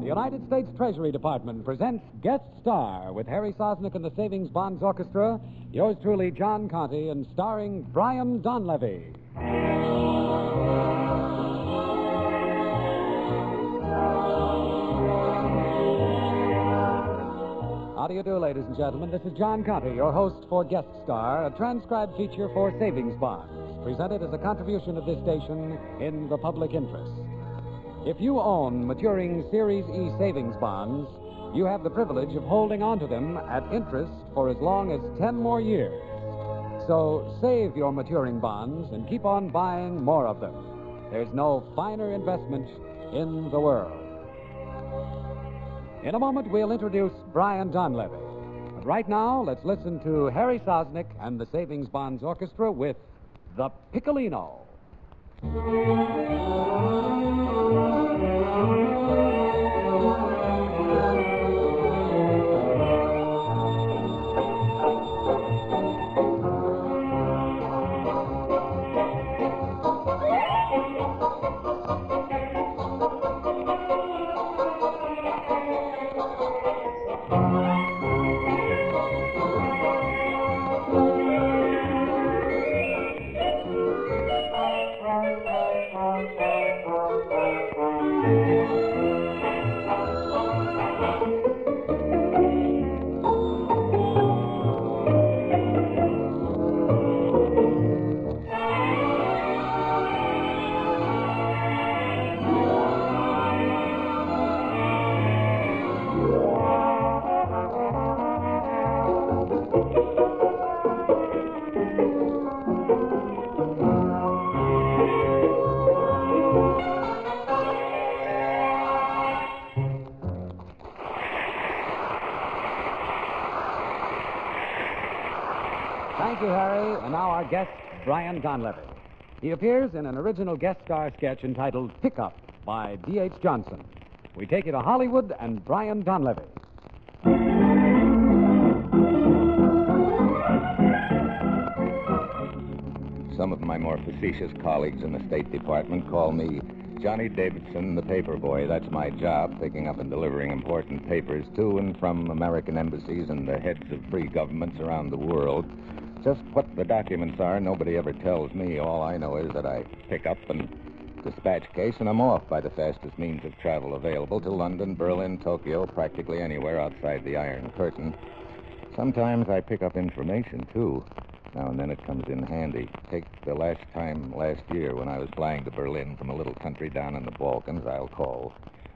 The United States Treasury Department presents Guest Star with Harry Sosnick and the Savings Bonds Orchestra, yours truly, John Conte, and starring Brian Donlevy. How do you do, ladies and gentlemen? This is John Conte, your host for Guest Star, a transcribed feature for Savings Bonds, presented as a contribution of this station in the public interest. If you own maturing Series E savings bonds, you have the privilege of holding on to them at interest for as long as 10 more years. So save your maturing bonds and keep on buying more of them. There's no finer investment in the world. In a moment, we'll introduce Brian Donlevy. But right now, let's listen to Harry Sosnick and the Savings Bonds Orchestra with The Piccolino. Harry. And now our guest, Brian Donlevy. He appears in an original guest star sketch entitled Pickup by D.H. Johnson. We take you to Hollywood and Brian Donlevy. Some of my more facetious colleagues in the State Department call me Johnny Davidson, the paper boy. That's my job, picking up and delivering important papers to and from American embassies and the heads of free governments around the world. Just what the documents are, nobody ever tells me. All I know is that I pick up and dispatch case, and I'm off by the fastest means of travel available to London, Berlin, Tokyo, practically anywhere outside the Iron Curtain. Sometimes I pick up information, too. Now and then it comes in handy. Take the last time last year when I was flying to Berlin from a little country down in the Balkans, I'll call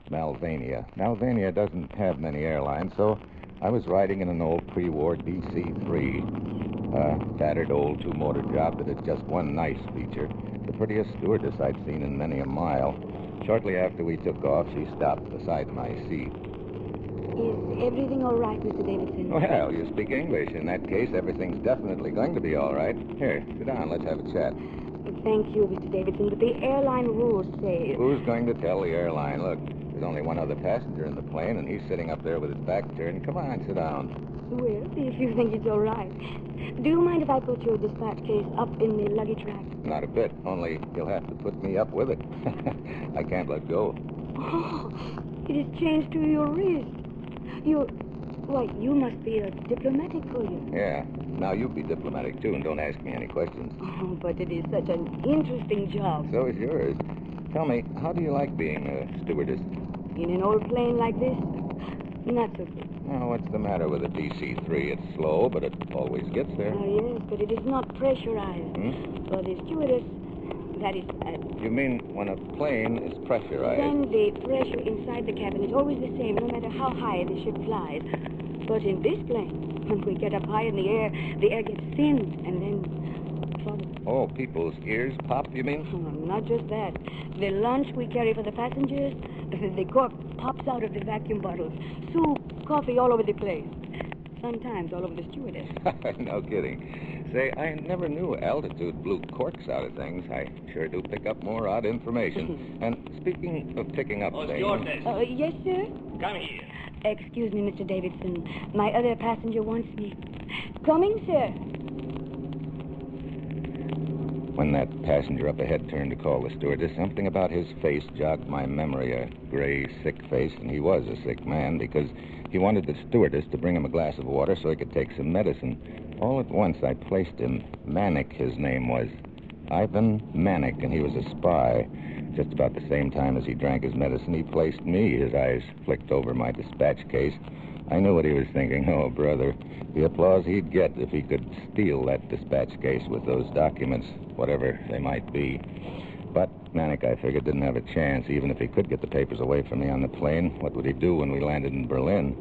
Malvania. Malvania doesn't have many airlines, so I was riding in an old pre war DC 3. A tattered old two motor job that had just one nice feature the prettiest stewardess I'd seen in many a mile. Shortly after we took off, she stopped beside my seat. Is everything all right, Mr. Davidson? Oh, well, you speak English. In that case, everything's definitely going to be all right. Here, sit down. Let's have a chat. Thank you, Mr. Davidson, but the airline rules say. Who's going to tell the airline? Look, there's only one other passenger in the plane, and he's sitting up there with his back turned. Come on, sit down. Well, if you think it's all right. Do you mind if I put your dispatch case up in the luggage rack? Not a bit. Only you'll have to put me up with it. I can't let go. Oh, it is chained to your wrist. You. Why, you must be a diplomatic courier. Yeah. Now you be diplomatic too, and don't ask me any questions. Oh, but it is such an interesting job. So is yours. Tell me, how do you like being a stewardess? In an old plane like this? Not so good. Oh, what's the matter with a DC 3? It's slow, but it always gets there. Oh, yes, but it is not pressurized. Hmm? For the stewardess, that is bad. You mean when a plane is pressurized? Then the pressure inside the cabin is always the same, no matter how high the ship flies. But in this plane, when we get up high in the air, the air gets thinned and then trouble. Oh, people's ears pop, you mean? Oh, not just that. The lunch we carry for the passengers, the cork pops out of the vacuum bottles. Soup, coffee all over the place. Sometimes all over the stewardess. no kidding. Say, I never knew altitude blew corks out of things. I sure do pick up more odd information. and speaking of picking up Oh, things. stewardess. Uh, yes, sir? Come here. Excuse me, Mr. Davidson. My other passenger wants me. Coming, sir. When that passenger up ahead turned to call the stewardess, something about his face jogged my memory. A gray, sick face, and he was a sick man because he wanted the stewardess to bring him a glass of water so he could take some medicine. All at once, I placed him. Manick, his name was. Ivan Manick, and he was a spy. Just about the same time as he drank his medicine, he placed me. His eyes flicked over my dispatch case. I knew what he was thinking. Oh, brother. The applause he'd get if he could steal that dispatch case with those documents, whatever they might be. But Manick, I figured, didn't have a chance. Even if he could get the papers away from me on the plane, what would he do when we landed in Berlin?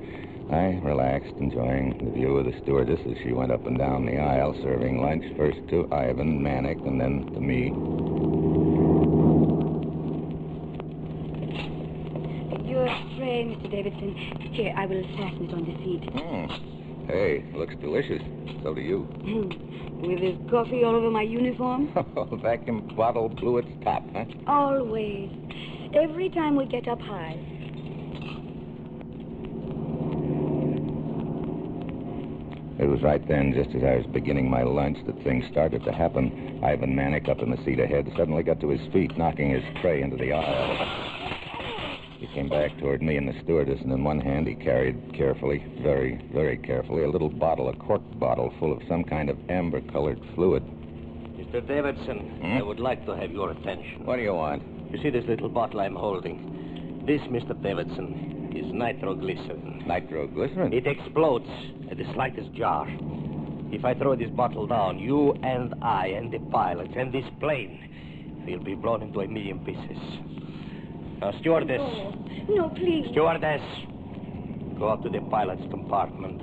I relaxed, enjoying the view of the stewardess as she went up and down the aisle, serving lunch first to Ivan Manick and then to me. Your spray, Mr. Davidson. Here, I will fasten it on the seat. Hmm. Hey, looks delicious. So do you. With this coffee all over my uniform? Vacuum bottle blew its top, huh? Always. Every time we get up high. It was right then, just as I was beginning my lunch, that things started to happen. Ivan Manick, up in the seat ahead, suddenly got to his feet, knocking his tray into the aisle. He came back toward me and the stewardess, and in one hand he carried carefully, very, very carefully, a little bottle, a cork bottle full of some kind of amber colored fluid. Mr. Davidson, Hmm? I would like to have your attention. What do you want? You see this little bottle I'm holding? This, Mr. Davidson, is nitroglycerin. Nitroglycerin? It explodes at the slightest jar. If I throw this bottle down, you and I and the pilot and this plane will be blown into a million pieces. Now, stewardess, Oh, no, please. stewardess, go up to the pilot's compartment.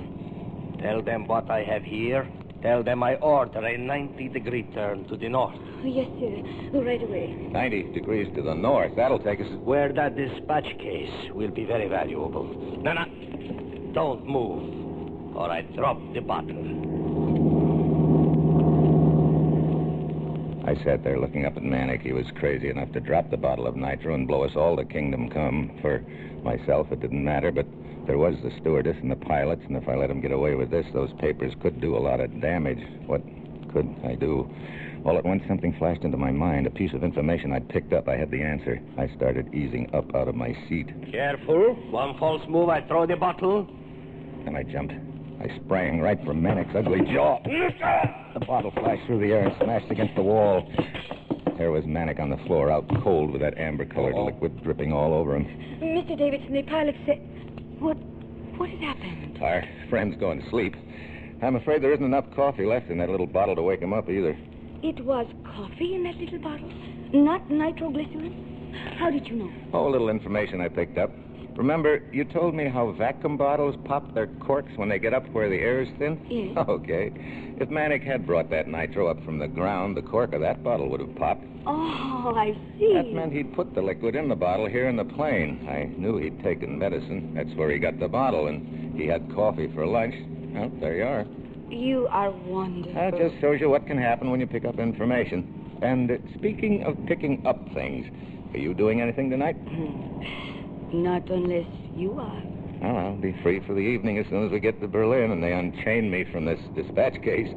Tell them what I have here. Tell them I order a 90 degree turn to the north. Oh, yes, sir. Oh, right away. 90 degrees to the north. That'll take us. where that dispatch case will be very valuable. No, no. Don't move, or I drop the bottle. I sat there looking up at Manick. He was crazy enough to drop the bottle of nitro and blow us all to kingdom come. For myself, it didn't matter, but there was the stewardess and the pilots, and if I let them get away with this, those papers could do a lot of damage. What could I do? All at once, something flashed into my mind, a piece of information I'd picked up. I had the answer. I started easing up out of my seat, Careful. One false move, I throw the bottle. and I jumped. I sprang right for Manick's ugly jaw. The bottle flashed through the air and smashed against the wall. There was Manick on the floor, out cold with that amber-colored liquid dripping all over him. Mr. Davidson, the pilot said. What. What has happened? Our friend's going to sleep. I'm afraid there isn't enough coffee left in that little bottle to wake him up either. It was coffee in that little bottle? Not nitroglycerin? How did you know? Oh, a little information I picked up. Remember, you told me how vacuum bottles pop their corks when they get up where the air is thin? Yes. Okay. If Manick had brought that nitro up from the ground, the cork of that bottle would have popped. Oh, I see. That meant he'd put the liquid in the bottle here in the plane. I knew he'd taken medicine. That's where he got the bottle, and he had coffee for lunch. Well, there you are. You are wonderful. That just shows you what can happen when you pick up information. And uh, speaking of picking up things, are you doing anything tonight? Not unless you are. Well, I'll be free for the evening as soon as we get to Berlin and they unchain me from this dispatch case.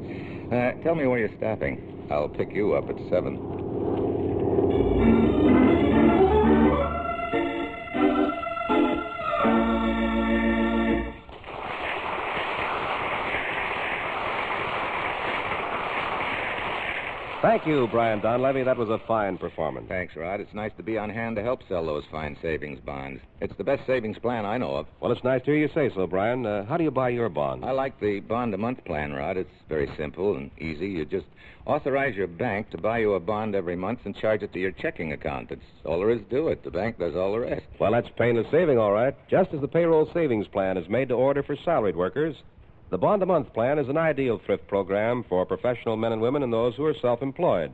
Uh, tell me where you're stopping. I'll pick you up at seven. Thank you, Brian Donlevy. That was a fine performance. Thanks, Rod. It's nice to be on hand to help sell those fine savings bonds. It's the best savings plan I know of. Well, it's nice to hear you say so, Brian. Uh, how do you buy your bonds? I like the bond a month plan, Rod. It's very simple and easy. You just authorize your bank to buy you a bond every month and charge it to your checking account. That's all there is to it. The bank does all the rest. Well, that's painless saving, all right. Just as the payroll savings plan is made to order for salaried workers, the bond a month plan is an ideal thrift program for professional men and women and those who are self employed.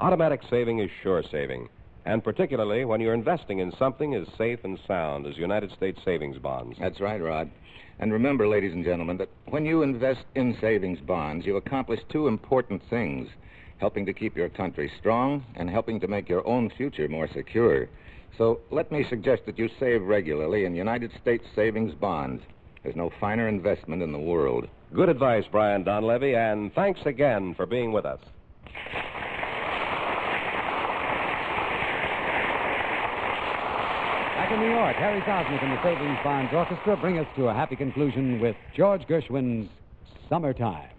Automatic saving is sure saving, and particularly when you're investing in something as safe and sound as United States savings bonds. That's right, Rod. And remember, ladies and gentlemen, that when you invest in savings bonds, you accomplish two important things helping to keep your country strong and helping to make your own future more secure. So let me suggest that you save regularly in United States savings bonds. There's no finer investment in the world. Good advice, Brian Donlevy, and thanks again for being with us. Back in New York, Harry Sosnick and the Savings Bonds Orchestra bring us to a happy conclusion with George Gershwin's Summertime.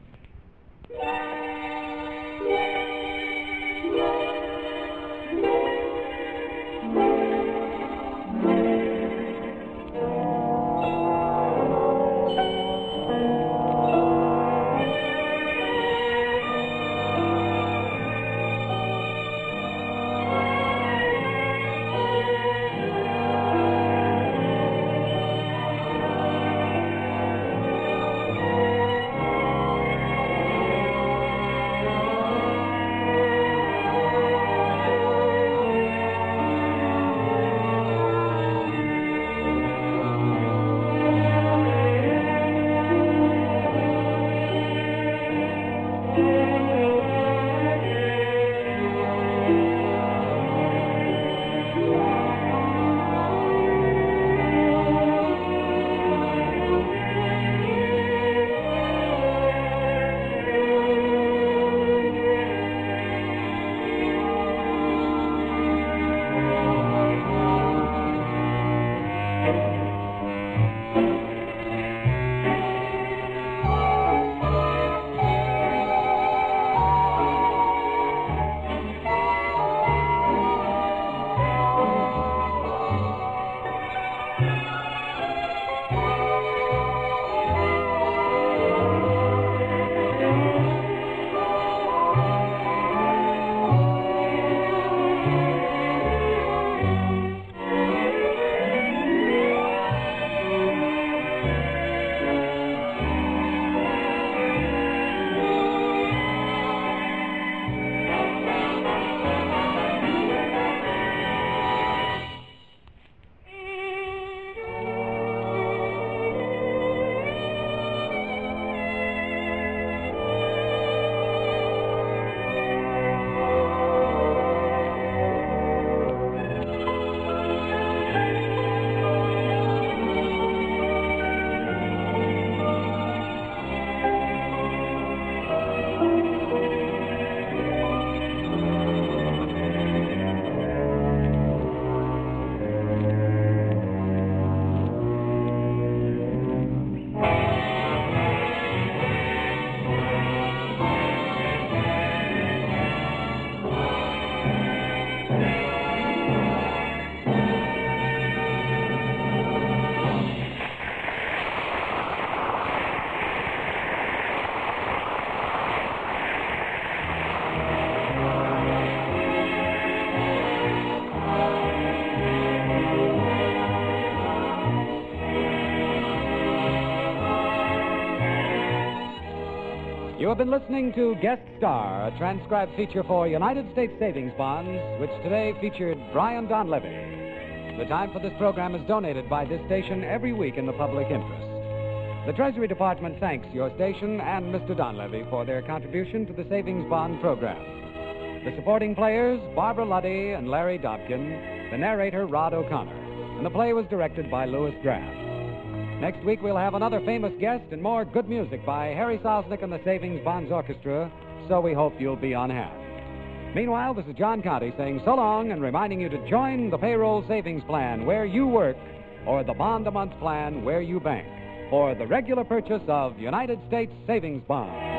Have been listening to Guest Star, a transcribed feature for United States Savings Bonds, which today featured Brian Donlevy. The time for this program is donated by this station every week in the public interest. The Treasury Department thanks your station and Mr. Donlevy for their contribution to the Savings Bond program. The supporting players, Barbara Luddy and Larry Dobkin, the narrator, Rod O'Connor, and the play was directed by Louis Graff. Next week, we'll have another famous guest and more good music by Harry Sosnick and the Savings Bonds Orchestra, so we hope you'll be on hand. Meanwhile, this is John Conte saying so long and reminding you to join the payroll savings plan where you work or the bond a month plan where you bank for the regular purchase of United States savings bonds.